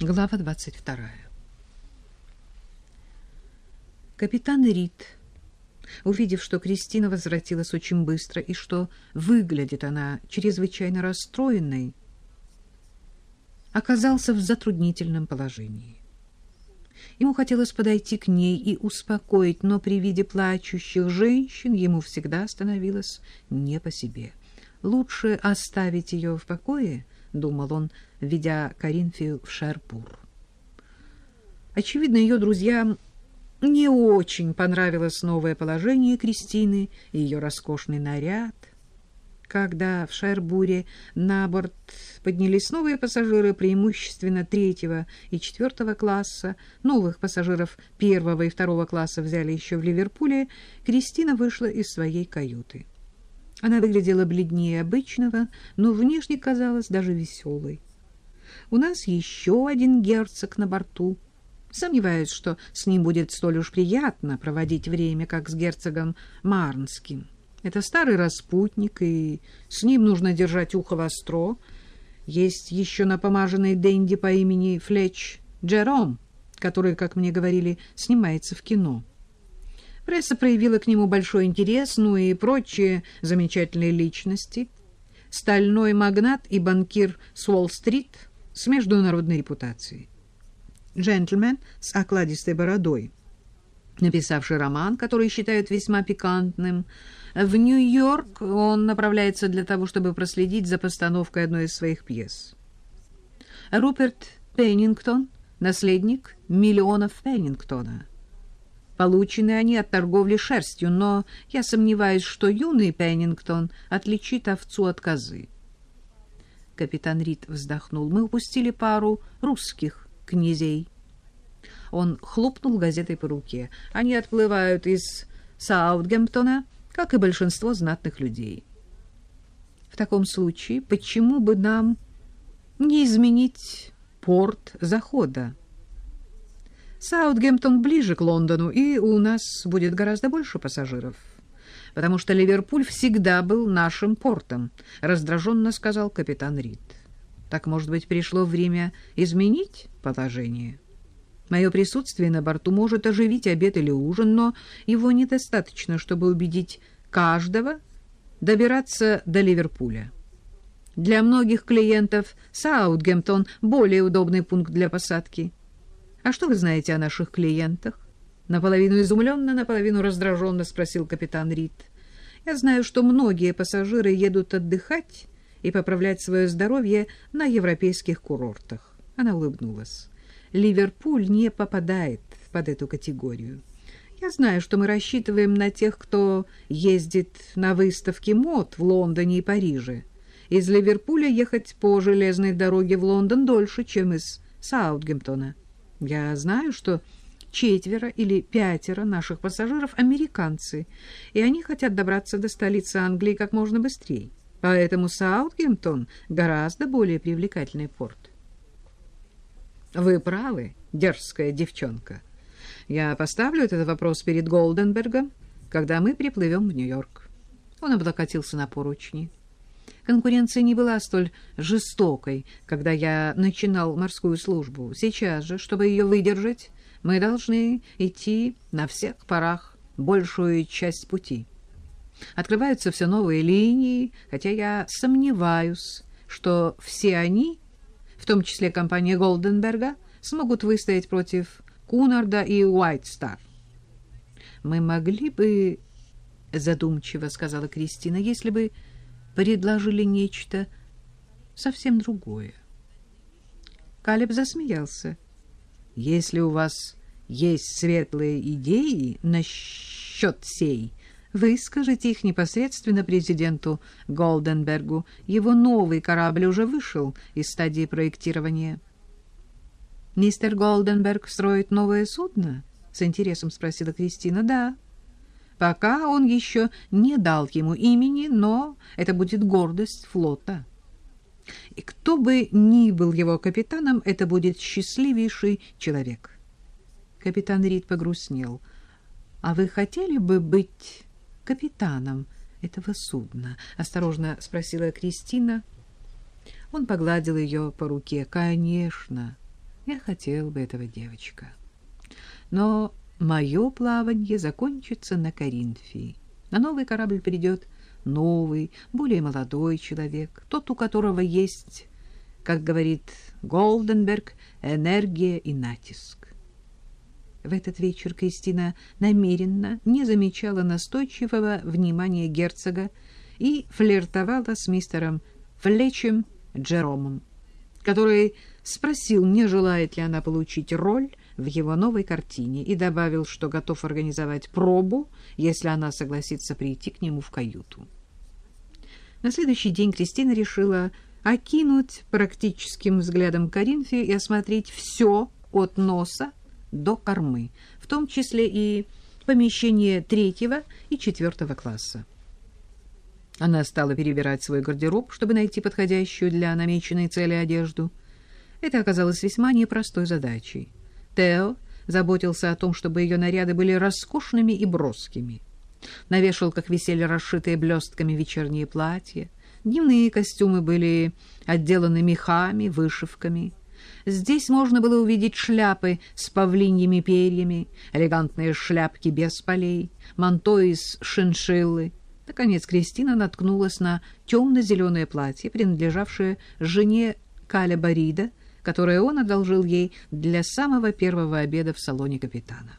Глава 22. Капитан Рид, увидев, что Кристина возвратилась очень быстро и что выглядит она чрезвычайно расстроенной, оказался в затруднительном положении. Ему хотелось подойти к ней и успокоить, но при виде плачущих женщин ему всегда становилось не по себе. Лучше оставить ее в покое —— думал он, ведя Коринфию в Шерпур. Очевидно, ее друзьям не очень понравилось новое положение Кристины и ее роскошный наряд. Когда в Шербуре на борт поднялись новые пассажиры, преимущественно третьего и четвертого класса, новых пассажиров первого и второго класса взяли еще в Ливерпуле, Кристина вышла из своей каюты. Она выглядела бледнее обычного, но внешне казалась даже веселой. У нас еще один герцог на борту. Сомневаюсь, что с ним будет столь уж приятно проводить время, как с герцогом Марнским. Это старый распутник, и с ним нужно держать ухо востро. Есть еще напомаженный Дэнди по имени Флетч Джером, который, как мне говорили, снимается в кино. Пресса проявила к нему большой интерес, ну и прочие замечательные личности. Стальной магнат и банкир с Уолл-стрит с международной репутацией. Джентльмен с окладистой бородой, написавший роман, который считают весьма пикантным. В Нью-Йорк он направляется для того, чтобы проследить за постановкой одной из своих пьес. Руперт Пеннингтон, наследник миллионов Пеннингтона. Получены они от торговли шерстью, но я сомневаюсь, что юный Пеннингтон отличит овцу от козы. Капитан Рид вздохнул. Мы упустили пару русских князей. Он хлопнул газетой по руке. Они отплывают из Саутгемптона, как и большинство знатных людей. В таком случае, почему бы нам не изменить порт захода? Саутгемптон ближе к Лондону, и у нас будет гораздо больше пассажиров. Потому что Ливерпуль всегда был нашим портом, раздраженно сказал капитан Рид. Так, может быть, пришло время изменить положение? Мое присутствие на борту может оживить обед или ужин, но его недостаточно, чтобы убедить каждого добираться до Ливерпуля. Для многих клиентов Саутгемптон — более удобный пункт для посадки — а что вы знаете о наших клиентах? Наполовину изумленно, наполовину раздраженно спросил капитан Рид. Я знаю, что многие пассажиры едут отдыхать и поправлять свое здоровье на европейских курортах. Она улыбнулась. Ливерпуль не попадает под эту категорию. Я знаю, что мы рассчитываем на тех, кто ездит на выставки мод в Лондоне и Париже. Из Ливерпуля ехать по железной дороге в Лондон дольше, чем из Саутгемптона. Я знаю, что четверо или пятеро наших пассажиров — американцы, и они хотят добраться до столицы Англии как можно быстрее. Поэтому Саутгемптон — гораздо более привлекательный порт. Вы правы, дерзкая девчонка. Я поставлю этот вопрос перед Голденбергом, когда мы приплывем в Нью-Йорк. Он облокотился на поручни. Конкуренция не была столь жестокой, когда я начинал морскую службу. Сейчас же, чтобы ее выдержать, мы должны идти на всех парах большую часть пути. Открываются все новые линии, хотя я сомневаюсь, что все они, в том числе компания Голденберга, смогут выстоять против Кунарда и Уайтстар. «Мы могли бы...» — задумчиво сказала Кристина, — «если бы предложили нечто совсем другое. Калеб засмеялся. «Если у вас есть светлые идеи насчет сей, вы скажите их непосредственно президенту Голденбергу. Его новый корабль уже вышел из стадии проектирования». «Мистер Голденберг строит новое судно?» — с интересом спросила Кристина. «Да». Пока он еще не дал ему имени, но это будет гордость флота. И кто бы ни был его капитаном, это будет счастливейший человек. Капитан Рид погрустнел. «А вы хотели бы быть капитаном этого судна?» — осторожно спросила Кристина. Он погладил ее по руке. «Конечно. Я хотел бы этого, девочка. Но мое плавание закончится на Коринфии. На новый корабль придет новый, более молодой человек, тот, у которого есть, как говорит Голденберг, энергия и натиск. В этот вечер Кристина намеренно не замечала настойчивого внимания герцога и флиртовала с мистером Флетчем Джеромом, который спросил, не желает ли она получить роль в его новой картине, и добавил, что готов организовать пробу, если она согласится прийти к нему в каюту. На следующий день Кристина решила окинуть практическим взглядом Коринфию и осмотреть все от носа до кормы, в том числе и помещение третьего и четвертого класса. Она стала перебирать свой гардероб, чтобы найти подходящую для намеченной цели одежду. Это оказалось весьма непростой задачей. Тео заботился о том, чтобы ее наряды были роскошными и броскими. На вешалках висели расшитые блестками вечерние платья. Дневные костюмы были отделаны мехами, вышивками. Здесь можно было увидеть шляпы с павлиньими перьями, элегантные шляпки без полей, манто из шиншиллы. Наконец Кристина наткнулась на темно-зеленое платье, принадлежавшее жене Каля Барида, которое он одолжил ей для самого первого обеда в салоне капитана.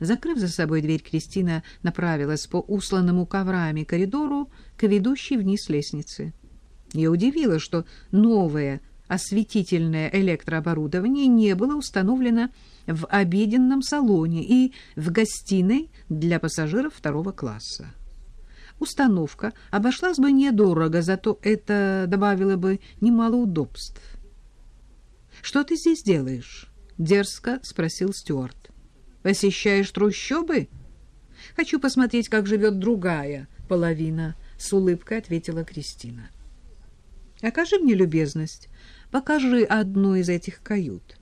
Закрыв за собой дверь, Кристина направилась по усланному коврами коридору к ведущей вниз лестнице. Ее удивило, что новое осветительное электрооборудование не было установлено в обеденном салоне и в гостиной для пассажиров второго класса. Установка обошлась бы недорого, зато это добавило бы немало удобств. «Что ты здесь делаешь?» — дерзко спросил Стюарт. «Посещаешь трущобы?» «Хочу посмотреть, как живет другая половина», — с улыбкой ответила Кристина. «Окажи мне любезность, покажи одну из этих кают.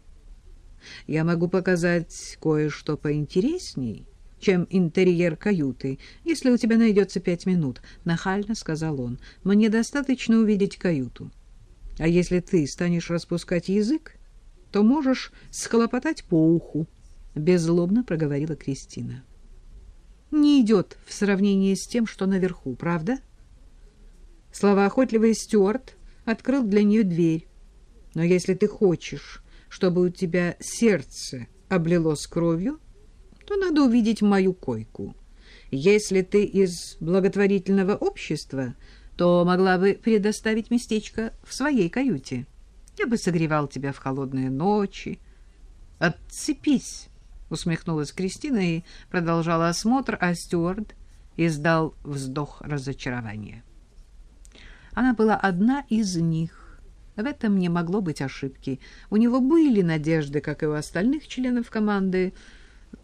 Я могу показать кое-что поинтересней, чем интерьер каюты, если у тебя найдется пять минут», — нахально сказал он. «Мне достаточно увидеть каюту. А если ты станешь распускать язык, то можешь схлопотать по уху, — беззлобно проговорила Кристина. Не идет в сравнении с тем, что наверху, правда? Словоохотливый Стюарт открыл для нее дверь. Но если ты хочешь, чтобы у тебя сердце облилось кровью, то надо увидеть мою койку. Если ты из благотворительного общества, то могла бы предоставить местечко в своей каюте. Я бы согревал тебя в холодные ночи. Отцепись, усмехнулась Кристина и продолжала осмотр, а Стюарт издал вздох разочарования. Она была одна из них. В этом не могло быть ошибки. У него были надежды, как и у остальных членов команды,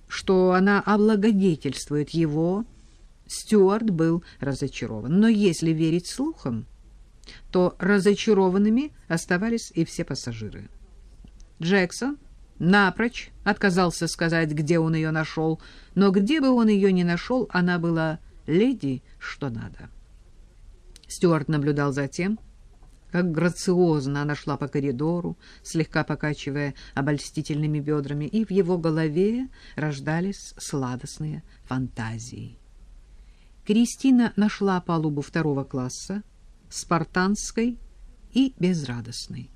что она облагодетельствует его. Стюарт был разочарован. Но если верить слухам, то разочарованными оставались и все пассажиры. Джексон напрочь отказался сказать, где он ее нашел, но где бы он ее ни нашел, она была леди, что надо. Стюарт наблюдал за тем, как грациозно она шла по коридору, слегка покачивая обольстительными бедрами, и в его голове рождались сладостные фантазии. Кристина нашла палубу второго класса, спартанской и безрадостной.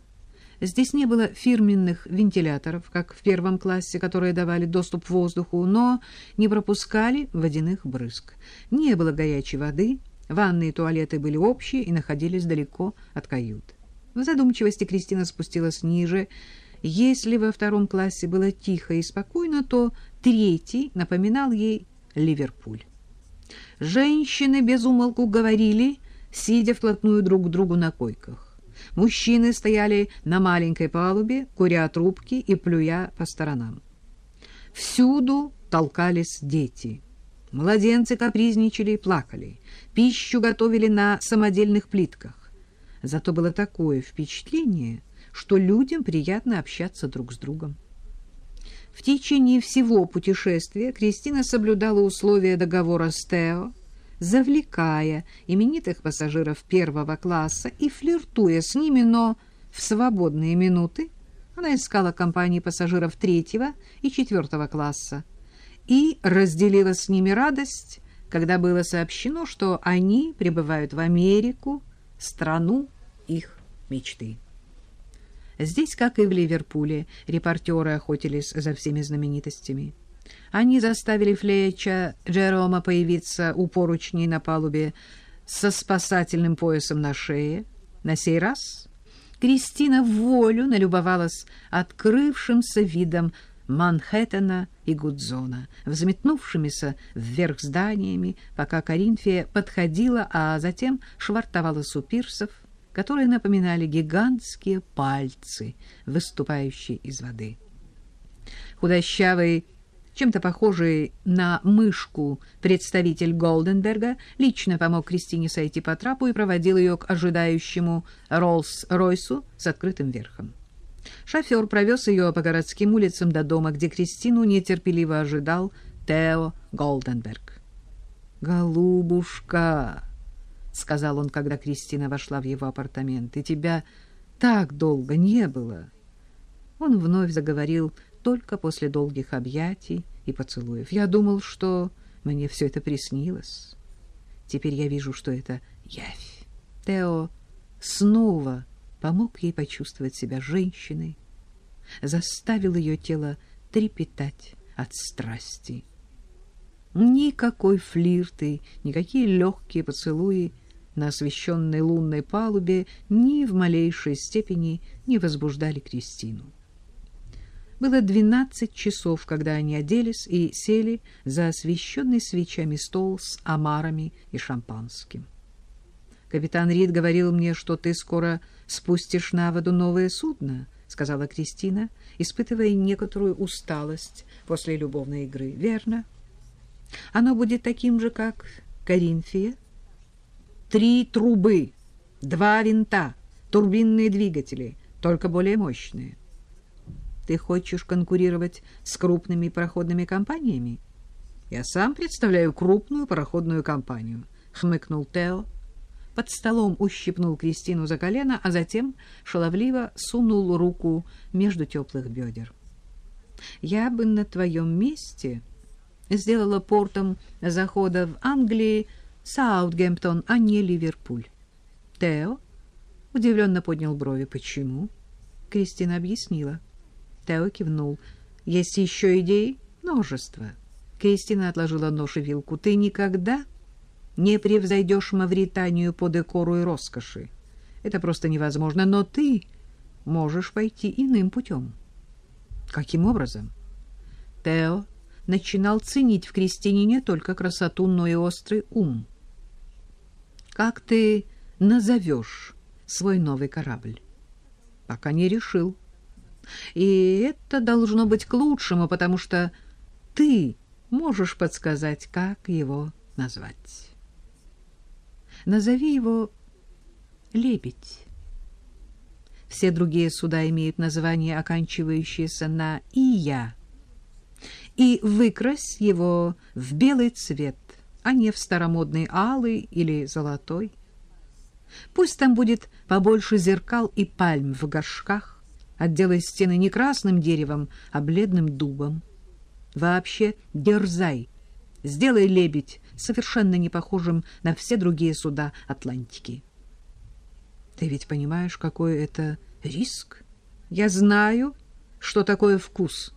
Здесь не было фирменных вентиляторов, как в первом классе, которые давали доступ воздуху, но не пропускали водяных брызг. Не было горячей воды, ванны и туалеты были общие и находились далеко от кают. В задумчивости Кристина спустилась ниже. Если во втором классе было тихо и спокойно, то третий напоминал ей Ливерпуль. Женщины без умолку говорили сидя вплотную друг к другу на койках. Мужчины стояли на маленькой палубе, куря трубки и плюя по сторонам. Всюду толкались дети. Младенцы капризничали и плакали. Пищу готовили на самодельных плитках. Зато было такое впечатление, что людям приятно общаться друг с другом. В течение всего путешествия Кристина соблюдала условия договора с Тео, завлекая именитых пассажиров первого класса и флиртуя с ними, но в свободные минуты Она искала компании пассажиров третьего и четвертого класса и разделила с ними радость, когда было сообщено, что они прибывают в Америку, страну их мечты. Здесь, как и в Ливерпуле, репортеры охотились за всеми знаменитостями. Они заставили Флеча Джерома появиться у поручней на палубе со спасательным поясом на шее. На сей раз Кристина волю налюбовалась открывшимся видом Манхэттена и Гудзона, взметнувшимися вверх зданиями, пока Коринфия подходила, а затем швартовалась у пирсов, которые напоминали гигантские пальцы, выступающие из воды. Худощавый чем-то похожий на мышку представитель Голденберга, лично помог Кристине сойти по трапу и проводил ее к ожидающему Роллс-Ройсу с открытым верхом. Шофер провез ее по городским улицам до дома, где Кристину нетерпеливо ожидал Тео Голденберг. «Голубушка!» — сказал он, когда Кристина вошла в его апартаменты. «Тебя так долго не было!» Он вновь заговорил только после долгих объятий и поцелуев. Я думал, что мне все это приснилось. Теперь я вижу, что это явь. Тео снова помог ей почувствовать себя женщиной, заставил ее тело трепетать от страсти. Никакой флирты, никакие легкие поцелуи на освещенной лунной палубе ни в малейшей степени не возбуждали Кристину. Было двенадцать часов, когда они оделись и сели за освещенный свечами стол с омарами и шампанским. «Капитан Рид говорил мне, что ты скоро спустишь на воду новое судно», — сказала Кристина, испытывая некоторую усталость после любовной игры. «Верно. Оно будет таким же, как Коринфия. Три трубы, два винта, турбинные двигатели, только более мощные». Ты хочешь конкурировать с крупными пароходными компаниями? Я сам представляю крупную пароходную компанию, хмыкнул Тео. Под столом ущипнул Кристину за колено, а затем шаловливо сунул руку между теплых бедер. Я бы на твоем месте сделала портом захода в Англии Саутгемптон, а не Ливерпуль. Тео удивленно поднял брови. Почему? Кристина объяснила. Тео кивнул. «Есть еще идеи?» «Множество». Кристина отложила нож и вилку. «Ты никогда не превзойдешь Мавританию по декору и роскоши. Это просто невозможно. Но ты можешь пойти иным путем». «Каким образом?» Тео начинал ценить в Кристине не только красоту, но и острый ум. «Как ты назовешь свой новый корабль?» «Пока не решил». И это должно быть к лучшему, потому что ты можешь подсказать, как его назвать. Назови его «Лебедь». Все другие суда имеют название, оканчивающееся на «ия». И выкрась его в белый цвет, а не в старомодный алый или золотой. Пусть там будет побольше зеркал и пальм в горшках, отделай стены не красным деревом, а бледным дубом. Вообще дерзай, сделай лебедь совершенно не похожим на все другие суда Атлантики. Ты ведь понимаешь, какой это риск? Я знаю, что такое вкус